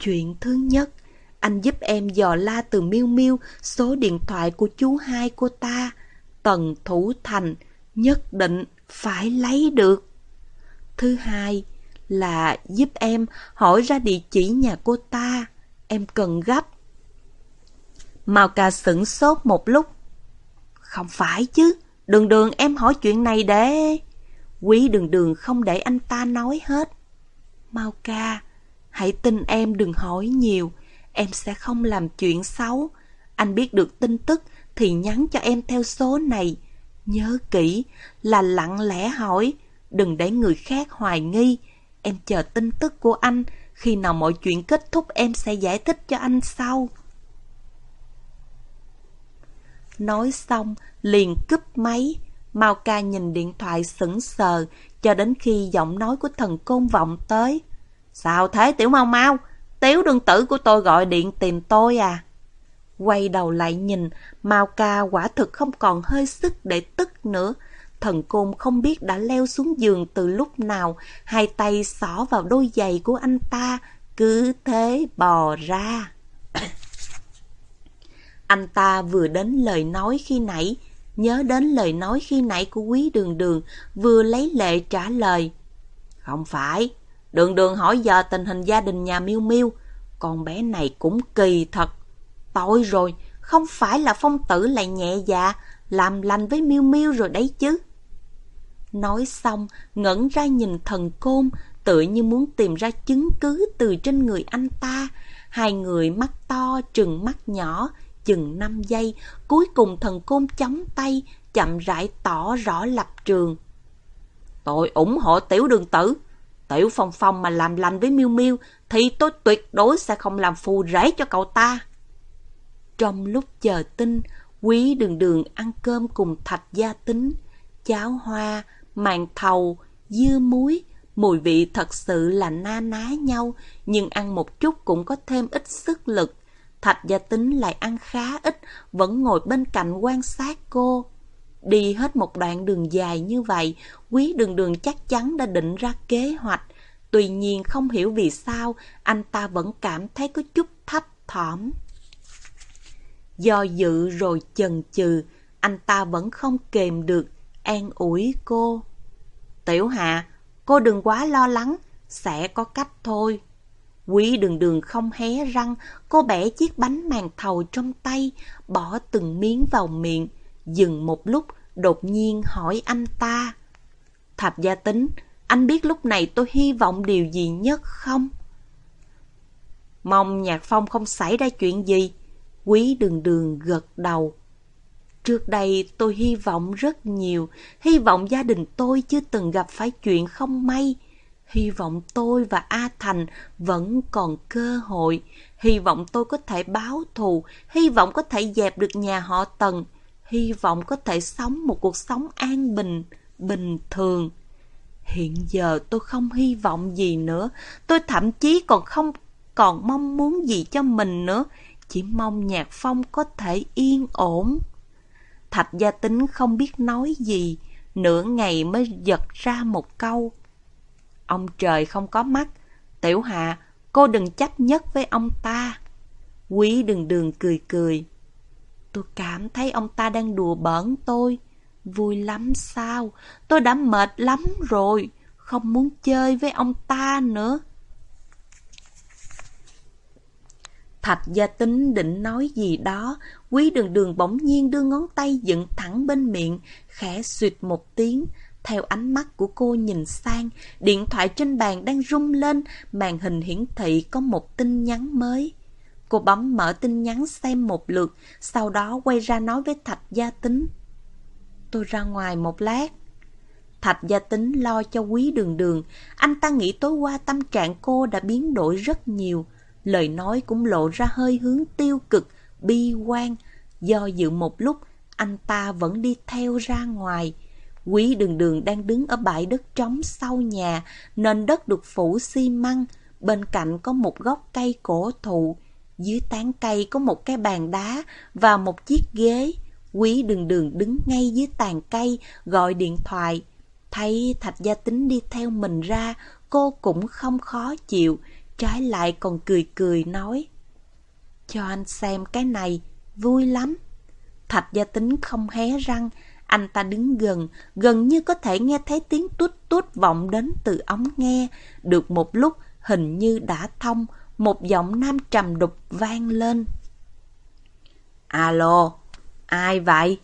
Chuyện thứ nhất, anh giúp em dò la từ Miu Miu số điện thoại của chú hai cô ta. Tần Thủ Thành nhất định phải lấy được. Thứ hai là giúp em hỏi ra địa chỉ nhà cô ta. Em cần gấp. Mao ca sửng sốt một lúc. Không phải chứ, đường đường em hỏi chuyện này để... Quý đường đường không để anh ta nói hết. Mao ca, hãy tin em đừng hỏi nhiều, em sẽ không làm chuyện xấu. Anh biết được tin tức thì nhắn cho em theo số này. Nhớ kỹ là lặng lẽ hỏi, đừng để người khác hoài nghi. Em chờ tin tức của anh, khi nào mọi chuyện kết thúc em sẽ giải thích cho anh sau. Nói xong, liền cúp máy. Mao ca nhìn điện thoại sững sờ, cho đến khi giọng nói của thần côn vọng tới. Sao thế tiểu mau mau? Tiếu đương tử của tôi gọi điện tìm tôi à? Quay đầu lại nhìn, Mao ca quả thực không còn hơi sức để tức nữa. Thần côn không biết đã leo xuống giường từ lúc nào, hai tay xỏ vào đôi giày của anh ta, cứ thế bò ra. anh ta vừa đến lời nói khi nãy, nhớ đến lời nói khi nãy của quý đường đường, vừa lấy lệ trả lời. Không phải, đường đường hỏi giờ tình hình gia đình nhà miêu miêu con bé này cũng kỳ thật. Tội rồi, không phải là phong tử lại nhẹ dạ, làm lành với miêu miêu rồi đấy chứ. Nói xong, ngẩn ra nhìn thần côn, tự như muốn tìm ra chứng cứ từ trên người anh ta. Hai người mắt to, trừng mắt nhỏ, chừng 5 giây, cuối cùng thần côn chống tay, chậm rãi tỏ rõ lập trường. Tôi ủng hộ tiểu đường tử. Tiểu phong phong mà làm lành với miêu miêu thì tôi tuyệt đối sẽ không làm phù rễ cho cậu ta. Trong lúc chờ tin, quý đường đường ăn cơm cùng thạch gia tính, cháo hoa, màn thầu, dưa muối, mùi vị thật sự là na ná nhau, nhưng ăn một chút cũng có thêm ít sức lực. Thạch gia tính lại ăn khá ít, vẫn ngồi bên cạnh quan sát cô. Đi hết một đoạn đường dài như vậy, quý đường đường chắc chắn đã định ra kế hoạch. Tuy nhiên không hiểu vì sao anh ta vẫn cảm thấy có chút thấp thỏm. Do dự rồi chần chừ, anh ta vẫn không kềm được, an ủi cô. Tiểu hà cô đừng quá lo lắng, sẽ có cách thôi. Quý đường đường không hé răng, cô bẻ chiếc bánh màn thầu trong tay, bỏ từng miếng vào miệng, dừng một lúc, đột nhiên hỏi anh ta. thập gia tính, anh biết lúc này tôi hy vọng điều gì nhất không? Mong Nhạc Phong không xảy ra chuyện gì. Quý đường đường gật đầu. Trước đây tôi hy vọng rất nhiều, hy vọng gia đình tôi chưa từng gặp phải chuyện không may. Hy vọng tôi và A Thành vẫn còn cơ hội, hy vọng tôi có thể báo thù, hy vọng có thể dẹp được nhà họ Tần, hy vọng có thể sống một cuộc sống an bình, bình thường. Hiện giờ tôi không hy vọng gì nữa, tôi thậm chí còn không còn mong muốn gì cho mình nữa, Chỉ mong nhạc phong có thể yên ổn. Thạch gia tính không biết nói gì, nửa ngày mới giật ra một câu. Ông trời không có mắt, tiểu hạ, cô đừng chấp nhất với ông ta. Quý đừng đường cười cười. Tôi cảm thấy ông ta đang đùa bỡn tôi. Vui lắm sao? Tôi đã mệt lắm rồi. Không muốn chơi với ông ta nữa. Thạch gia tính định nói gì đó, quý đường đường bỗng nhiên đưa ngón tay dựng thẳng bên miệng, khẽ suyệt một tiếng. Theo ánh mắt của cô nhìn sang, điện thoại trên bàn đang rung lên, màn hình hiển thị có một tin nhắn mới. Cô bấm mở tin nhắn xem một lượt, sau đó quay ra nói với Thạch Gia Tính. Tôi ra ngoài một lát. Thạch Gia Tính lo cho quý đường đường, anh ta nghĩ tối qua tâm trạng cô đã biến đổi rất nhiều. Lời nói cũng lộ ra hơi hướng tiêu cực, bi quan. Do dự một lúc, anh ta vẫn đi theo ra ngoài. Quý đường đường đang đứng ở bãi đất trống sau nhà, nền đất được phủ xi măng. Bên cạnh có một gốc cây cổ thụ, dưới tán cây có một cái bàn đá và một chiếc ghế. Quý đường đường đứng ngay dưới tàn cây, gọi điện thoại. Thấy Thạch Gia Tính đi theo mình ra, cô cũng không khó chịu, trái lại còn cười cười nói. Cho anh xem cái này, vui lắm. Thạch Gia Tính không hé răng, anh ta đứng gần, gần như có thể nghe thấy tiếng tút tút vọng đến từ ống nghe. Được một lúc, hình như đã thông, một giọng nam trầm đục vang lên. Alo, ai vậy?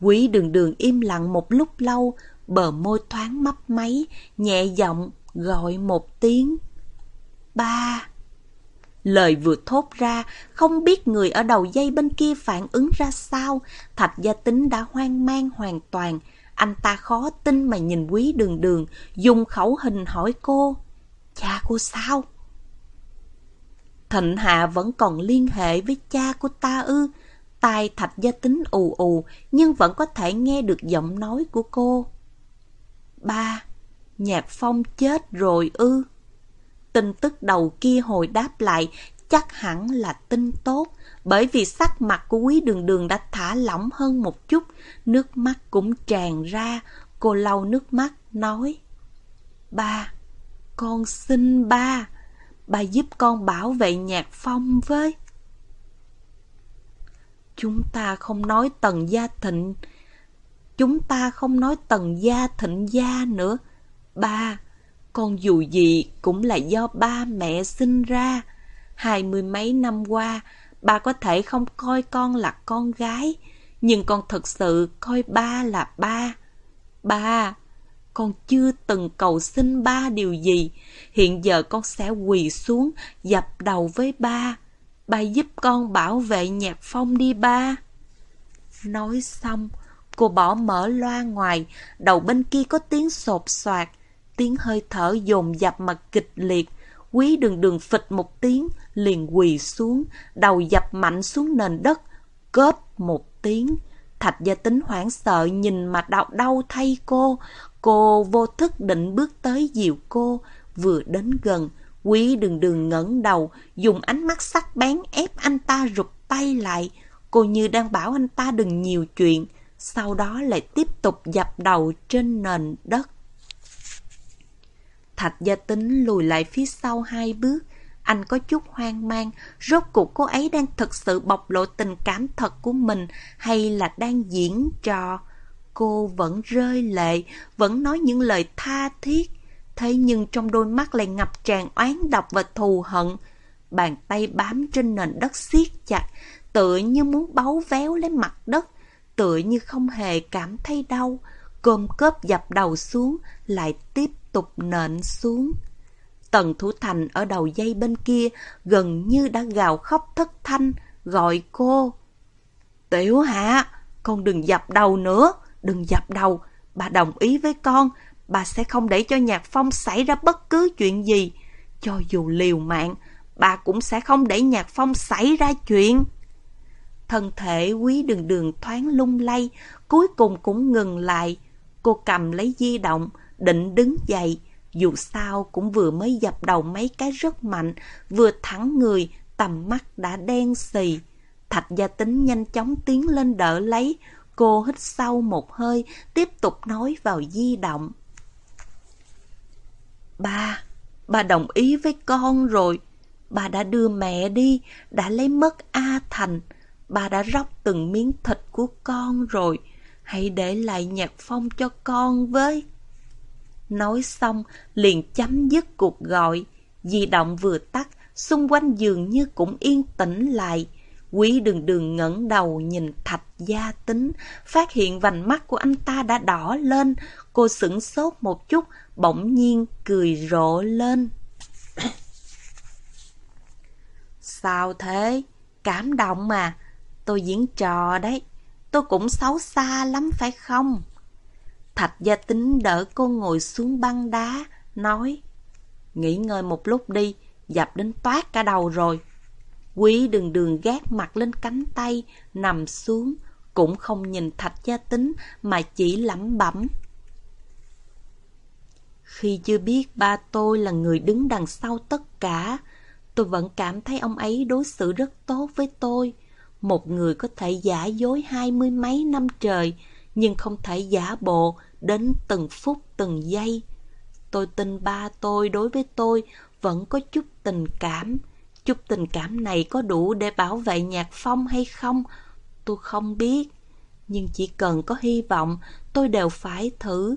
Quý đường đường im lặng một lúc lâu, bờ môi thoáng mấp máy, nhẹ giọng gọi một tiếng. Ba. Lời vừa thốt ra, không biết người ở đầu dây bên kia phản ứng ra sao. Thạch gia tính đã hoang mang hoàn toàn. Anh ta khó tin mà nhìn quý đường đường, dùng khẩu hình hỏi cô. Cha cô sao? Thịnh Hạ vẫn còn liên hệ với cha của ta ư. Tai thạch gia tính ù ù, nhưng vẫn có thể nghe được giọng nói của cô. Ba, Nhạc Phong chết rồi ư. Tin tức đầu kia hồi đáp lại, chắc hẳn là tin tốt, bởi vì sắc mặt của quý đường đường đã thả lỏng hơn một chút, nước mắt cũng tràn ra, cô lau nước mắt, nói Ba, con xin ba, ba giúp con bảo vệ nhạc phong với. Chúng ta không nói tần gia thịnh, chúng ta không nói tần gia thịnh gia nữa. Ba, con dù gì cũng là do ba mẹ sinh ra. Hai mươi mấy năm qua, ba có thể không coi con là con gái, nhưng con thật sự coi ba là ba. Ba, con chưa từng cầu xin ba điều gì. Hiện giờ con sẽ quỳ xuống, dập đầu với ba. Ba giúp con bảo vệ nhạc phong đi ba. Nói xong, cô bỏ mở loa ngoài, đầu bên kia có tiếng sột soạt, tiếng hơi thở dồn dập mà kịch liệt. Quý đường đường phịch một tiếng, liền quỳ xuống, đầu dập mạnh xuống nền đất, cớp một tiếng. Thạch gia tính hoảng sợ nhìn mà đau đau thay cô, Cô vô thức định bước tới dìu cô, vừa đến gần, quý đường đường ngẩng đầu, dùng ánh mắt sắc bén ép anh ta rụt tay lại. Cô như đang bảo anh ta đừng nhiều chuyện, sau đó lại tiếp tục dập đầu trên nền đất. Thạch gia tính lùi lại phía sau hai bước, anh có chút hoang mang, rốt cuộc cô ấy đang thực sự bộc lộ tình cảm thật của mình hay là đang diễn trò cô vẫn rơi lệ, vẫn nói những lời tha thiết. Thế nhưng trong đôi mắt lại ngập tràn oán độc và thù hận. Bàn tay bám trên nền đất siết chặt, tựa như muốn bấu véo lấy mặt đất, tựa như không hề cảm thấy đau. Côm cớp dập đầu xuống, lại tiếp tục nện xuống. Tần Thủ Thành ở đầu dây bên kia gần như đã gào khóc thất thanh, gọi cô. Tiểu Hạ, con đừng dập đầu nữa đừng dập đầu, bà đồng ý với con, bà sẽ không để cho Nhạc Phong xảy ra bất cứ chuyện gì. Cho dù liều mạng, bà cũng sẽ không để Nhạc Phong xảy ra chuyện. Thân thể quý đường đường thoáng lung lay, cuối cùng cũng ngừng lại. Cô cầm lấy di động, định đứng dậy. Dù sao cũng vừa mới dập đầu mấy cái rất mạnh, vừa thẳng người, tầm mắt đã đen xì. Thạch gia tính nhanh chóng tiến lên đỡ lấy, cô hít sâu một hơi, tiếp tục nói vào di động. Ba, ba đồng ý với con rồi. Bà đã đưa mẹ đi, đã lấy mất A Thành. Bà đã róc từng miếng thịt của con rồi. Hãy để lại nhạc phong cho con với. Nói xong, liền chấm dứt cuộc gọi. Di động vừa tắt, xung quanh dường như cũng yên tĩnh lại. Quý đường đường ngẩng đầu nhìn thạch gia tính, phát hiện vành mắt của anh ta đã đỏ lên. Cô sửng sốt một chút, bỗng nhiên cười rộ lên. Sao thế? Cảm động mà. Tôi diễn trò đấy. Tôi cũng xấu xa lắm phải không? Thạch gia tính đỡ cô ngồi xuống băng đá, nói Nghỉ ngơi một lúc đi, dập đến toát cả đầu rồi. Quý đường đường gác mặt lên cánh tay, nằm xuống, cũng không nhìn thạch gia tính mà chỉ lẩm bẩm. Khi chưa biết ba tôi là người đứng đằng sau tất cả, tôi vẫn cảm thấy ông ấy đối xử rất tốt với tôi. Một người có thể giả dối hai mươi mấy năm trời, nhưng không thể giả bộ đến từng phút từng giây. Tôi tin ba tôi đối với tôi vẫn có chút tình cảm. Chút tình cảm này có đủ để bảo vệ nhạc phong hay không? Tôi không biết. Nhưng chỉ cần có hy vọng, tôi đều phải thử.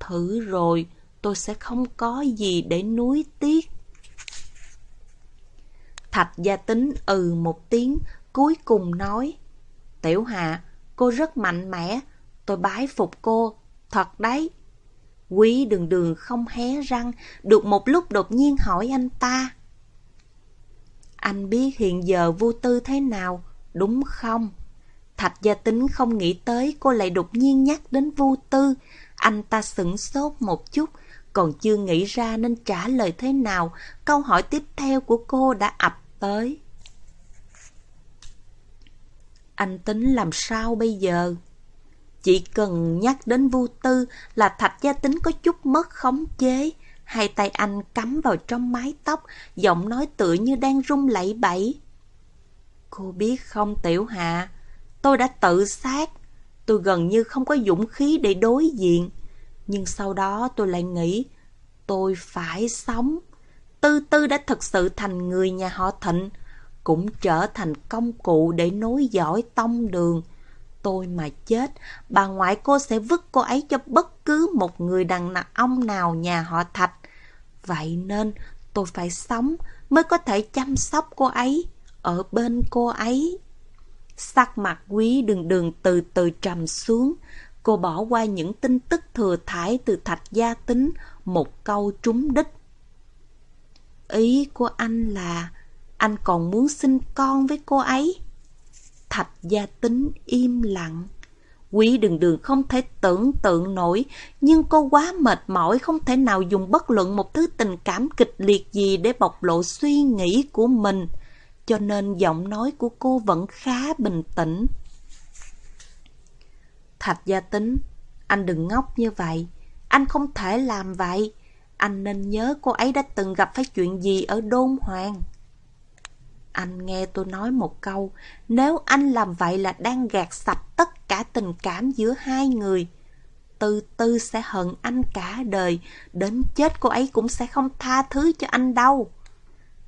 Thử rồi, tôi sẽ không có gì để nuối tiếc. Thạch gia tính ừ một tiếng, cuối cùng nói. Tiểu Hạ, cô rất mạnh mẽ, tôi bái phục cô, thật đấy. Quý đường đường không hé răng, được một lúc đột nhiên hỏi anh ta. Anh biết hiện giờ vô tư thế nào, đúng không? Thạch gia tính không nghĩ tới cô lại đột nhiên nhắc đến vô tư. Anh ta sửng sốt một chút, còn chưa nghĩ ra nên trả lời thế nào. Câu hỏi tiếp theo của cô đã ập tới. Anh tính làm sao bây giờ? Chỉ cần nhắc đến Vu tư là thạch gia tính có chút mất khống chế. Hai tay anh cắm vào trong mái tóc, giọng nói tựa như đang rung lẩy bẩy. Cô biết không Tiểu Hạ, tôi đã tự sát. Tôi gần như không có dũng khí để đối diện. Nhưng sau đó tôi lại nghĩ, tôi phải sống. Tư Tư đã thực sự thành người nhà họ Thịnh, cũng trở thành công cụ để nối dõi tông đường. Tôi mà chết, bà ngoại cô sẽ vứt cô ấy cho bất cứ một người đàn ông nào nhà họ Thạch. Vậy nên tôi phải sống mới có thể chăm sóc cô ấy, ở bên cô ấy. Sắc mặt quý đường đường từ từ trầm xuống. Cô bỏ qua những tin tức thừa thải từ thạch gia tính, một câu trúng đích. Ý của anh là anh còn muốn sinh con với cô ấy. Thạch gia tính im lặng. Quý đường đường không thể tưởng tượng nổi, nhưng cô quá mệt mỏi không thể nào dùng bất luận một thứ tình cảm kịch liệt gì để bộc lộ suy nghĩ của mình. Cho nên giọng nói của cô vẫn khá bình tĩnh. Thạch gia tính, anh đừng ngốc như vậy. Anh không thể làm vậy. Anh nên nhớ cô ấy đã từng gặp phải chuyện gì ở Đôn Hoàng. Anh nghe tôi nói một câu, nếu anh làm vậy là đang gạt sạch tất cả tình cảm giữa hai người. Tư tư sẽ hận anh cả đời, đến chết cô ấy cũng sẽ không tha thứ cho anh đâu.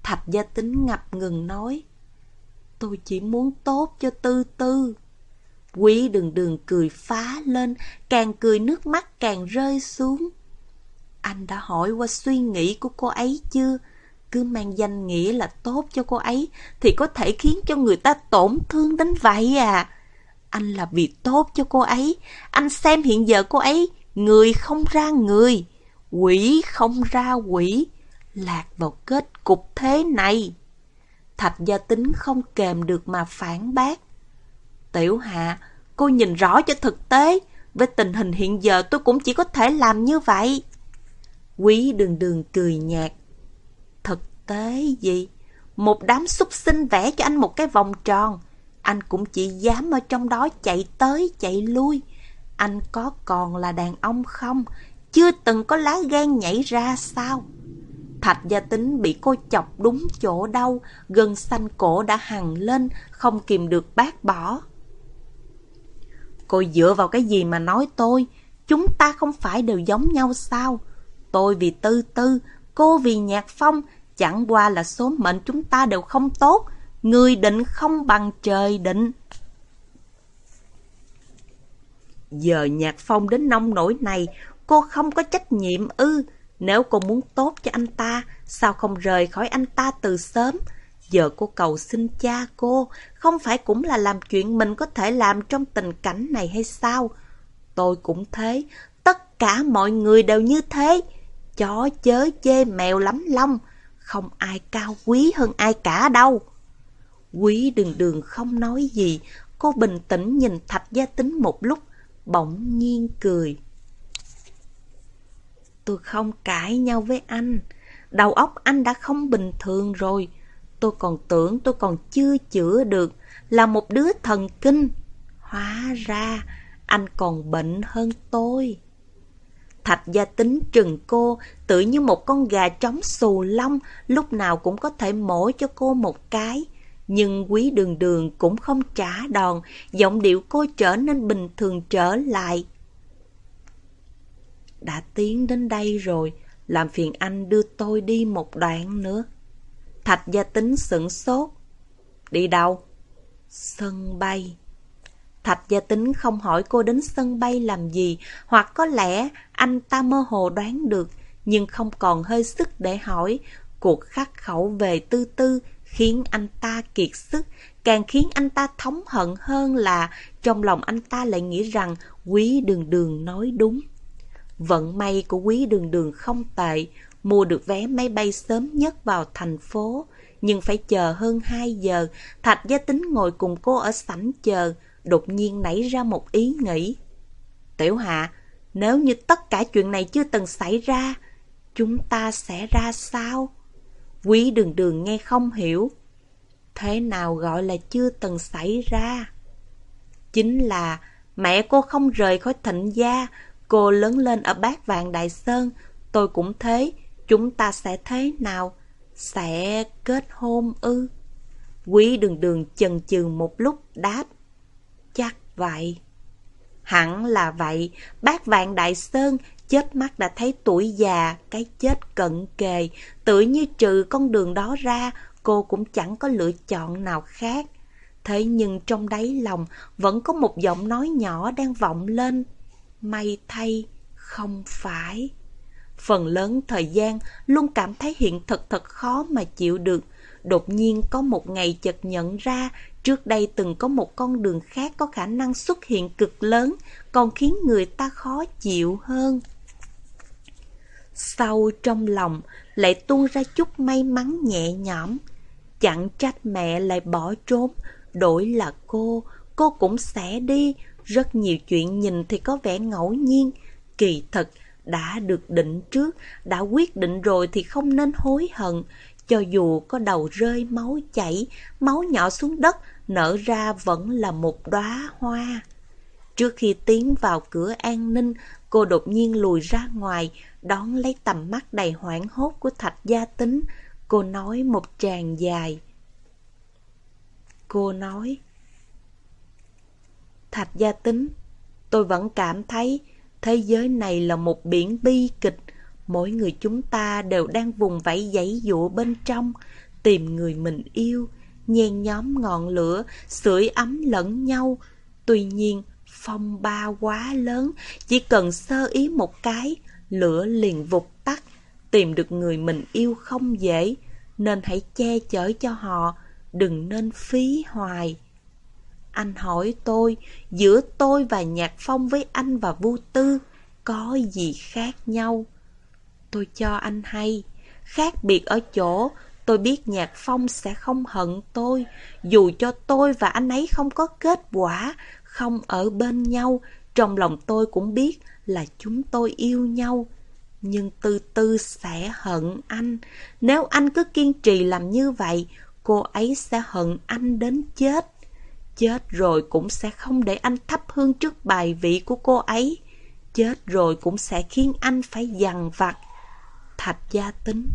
Thạch gia tính ngập ngừng nói, tôi chỉ muốn tốt cho tư tư. Quý đường đường cười phá lên, càng cười nước mắt càng rơi xuống. Anh đã hỏi qua suy nghĩ của cô ấy chưa? Cứ mang danh nghĩa là tốt cho cô ấy thì có thể khiến cho người ta tổn thương đến vậy à. Anh là vì tốt cho cô ấy, anh xem hiện giờ cô ấy người không ra người, quỷ không ra quỷ, lạc vào kết cục thế này. Thạch gia tính không kèm được mà phản bác. Tiểu hạ, cô nhìn rõ cho thực tế, với tình hình hiện giờ tôi cũng chỉ có thể làm như vậy. Quý đường đường cười nhạt, tế gì? Một đám súc sinh vẽ cho anh một cái vòng tròn. Anh cũng chỉ dám ở trong đó chạy tới chạy lui. Anh có còn là đàn ông không? Chưa từng có lá gan nhảy ra sao? Thạch gia tính bị cô chọc đúng chỗ đau, gân xanh cổ đã hằng lên, không kìm được bác bỏ. Cô dựa vào cái gì mà nói tôi? Chúng ta không phải đều giống nhau sao? Tôi vì tư tư, cô vì nhạc phong, chẳng qua là số mệnh chúng ta đều không tốt. Người định không bằng trời định. Giờ nhạc phong đến nông nổi này, cô không có trách nhiệm ư. Nếu cô muốn tốt cho anh ta, sao không rời khỏi anh ta từ sớm? Giờ cô cầu xin cha cô, không phải cũng là làm chuyện mình có thể làm trong tình cảnh này hay sao? Tôi cũng thế, tất cả mọi người đều như thế. Chó chớ chê mèo lắm long, không ai cao quý hơn ai cả đâu. Quý đường đường không nói gì, cô bình tĩnh nhìn thạch gia tính một lúc, bỗng nhiên cười. Tôi không cãi nhau với anh, đầu óc anh đã không bình thường rồi. Tôi còn tưởng tôi còn chưa chữa được, là một đứa thần kinh. Hóa ra, anh còn bệnh hơn tôi. Thạch gia tính trừng cô, tự như một con gà trống xù lông, lúc nào cũng có thể mổ cho cô một cái. Nhưng quý đường đường cũng không trả đòn, giọng điệu cô trở nên bình thường trở lại. Đã tiến đến đây rồi, làm phiền anh đưa tôi đi một đoạn nữa. Thạch gia tính sửng sốt. Đi đâu? Sân bay. Thạch gia tính không hỏi cô đến sân bay làm gì, hoặc có lẽ anh ta mơ hồ đoán được, nhưng không còn hơi sức để hỏi. Cuộc khắc khẩu về tư tư khiến anh ta kiệt sức, càng khiến anh ta thống hận hơn là trong lòng anh ta lại nghĩ rằng quý đường đường nói đúng. Vận may của quý đường đường không tệ, mua được vé máy bay sớm nhất vào thành phố. Nhưng phải chờ hơn 2 giờ, Thạch Gia Tính ngồi cùng cô ở sảnh chờ, đột nhiên nảy ra một ý nghĩ. Tiểu Hạ, nếu như tất cả chuyện này chưa từng xảy ra, chúng ta sẽ ra sao? Quý đường đường nghe không hiểu. Thế nào gọi là chưa từng xảy ra? Chính là mẹ cô không rời khỏi thịnh gia, cô lớn lên ở bát vàng Đại Sơn, tôi cũng thế, chúng ta sẽ thế nào? Sẽ kết hôn ư? Quý đường đường chần chừ một lúc đáp. Vậy. Hẳn là vậy, bác vạn đại sơn chết mắt đã thấy tuổi già, cái chết cận kề, tự như trừ con đường đó ra, cô cũng chẳng có lựa chọn nào khác. Thế nhưng trong đáy lòng vẫn có một giọng nói nhỏ đang vọng lên. May thay, không phải. Phần lớn thời gian luôn cảm thấy hiện thực thật khó mà chịu được. Đột nhiên có một ngày chợt nhận ra trước đây từng có một con đường khác có khả năng xuất hiện cực lớn, còn khiến người ta khó chịu hơn. Sau trong lòng lại tuôn ra chút may mắn nhẹ nhõm. Chẳng trách mẹ lại bỏ trốn, đổi là cô, cô cũng sẽ đi. Rất nhiều chuyện nhìn thì có vẻ ngẫu nhiên, kỳ thực đã được định trước, đã quyết định rồi thì không nên hối hận. Cho dù có đầu rơi máu chảy, máu nhỏ xuống đất, nở ra vẫn là một đóa hoa. Trước khi tiến vào cửa an ninh, cô đột nhiên lùi ra ngoài, đón lấy tầm mắt đầy hoảng hốt của thạch gia tính. Cô nói một tràng dài. Cô nói, Thạch gia tính, tôi vẫn cảm thấy Thế giới này là một biển bi kịch, mỗi người chúng ta đều đang vùng vẫy giấy dụa bên trong, tìm người mình yêu, nhen nhóm ngọn lửa, sưởi ấm lẫn nhau. Tuy nhiên, phong ba quá lớn, chỉ cần sơ ý một cái, lửa liền vụt tắt. Tìm được người mình yêu không dễ, nên hãy che chở cho họ, đừng nên phí hoài. Anh hỏi tôi, giữa tôi và Nhạc Phong với anh và Vu Tư có gì khác nhau? Tôi cho anh hay, khác biệt ở chỗ tôi biết Nhạc Phong sẽ không hận tôi, dù cho tôi và anh ấy không có kết quả, không ở bên nhau, trong lòng tôi cũng biết là chúng tôi yêu nhau. Nhưng từ từ sẽ hận anh. Nếu anh cứ kiên trì làm như vậy, cô ấy sẽ hận anh đến chết. Chết rồi cũng sẽ không để anh thắp hương trước bài vị của cô ấy. Chết rồi cũng sẽ khiến anh phải dằn vặt. Thạch gia tính,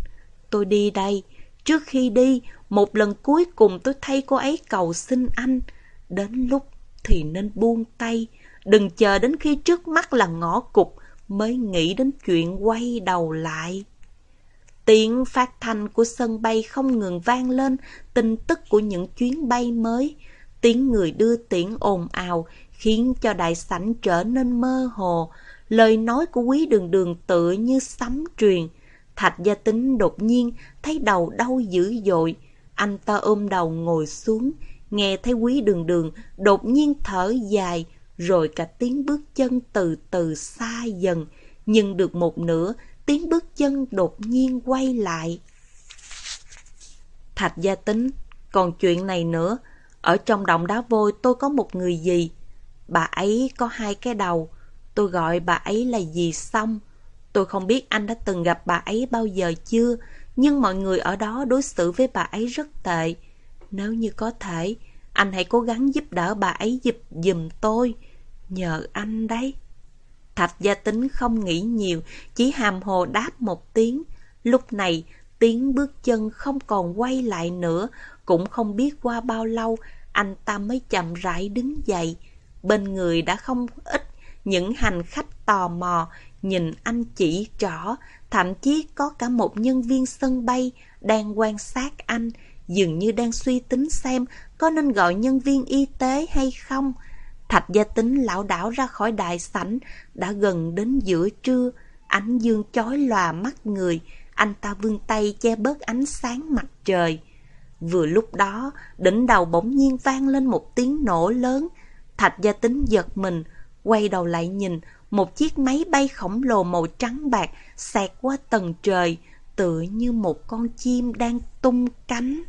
tôi đi đây. Trước khi đi, một lần cuối cùng tôi thay cô ấy cầu xin anh. Đến lúc thì nên buông tay. Đừng chờ đến khi trước mắt là ngõ cục mới nghĩ đến chuyện quay đầu lại. Tiếng phát thanh của sân bay không ngừng vang lên tin tức của những chuyến bay mới. Tiếng người đưa tiễn ồn ào khiến cho đại sảnh trở nên mơ hồ. Lời nói của quý đường đường tựa như sấm truyền. Thạch gia tính đột nhiên thấy đầu đau dữ dội. Anh ta ôm đầu ngồi xuống, nghe thấy quý đường đường đột nhiên thở dài, rồi cả tiếng bước chân từ từ xa dần. Nhưng được một nửa, tiếng bước chân đột nhiên quay lại. Thạch gia tính, còn chuyện này nữa, ở trong động đá vôi tôi có một người gì. Bà ấy có hai cái đầu, tôi gọi bà ấy là dì xong. Tôi không biết anh đã từng gặp bà ấy bao giờ chưa, nhưng mọi người ở đó đối xử với bà ấy rất tệ. Nếu như có thể, anh hãy cố gắng giúp đỡ bà ấy giúp giùm tôi. Nhờ anh đấy. Thạch gia tính không nghĩ nhiều, chỉ hàm hồ đáp một tiếng. Lúc này, tiếng bước chân không còn quay lại nữa, cũng không biết qua bao lâu, anh ta mới chậm rãi đứng dậy. Bên người đã không ít những hành khách tò mò, nhìn anh chỉ trỏ, thậm chí có cả một nhân viên sân bay đang quan sát anh, dường như đang suy tính xem có nên gọi nhân viên y tế hay không. Thạch gia tính lão đảo ra khỏi đại sảnh, đã gần đến giữa trưa, ánh dương chói lòa mắt người, anh ta vươn tay che bớt ánh sáng mặt trời. Vừa lúc đó, đỉnh đầu bỗng nhiên vang lên một tiếng nổ lớn, Thạch gia tính giật mình, quay đầu lại nhìn, một chiếc máy bay khổng lồ màu trắng bạc xẹt qua tầng trời, tựa như một con chim đang tung cánh.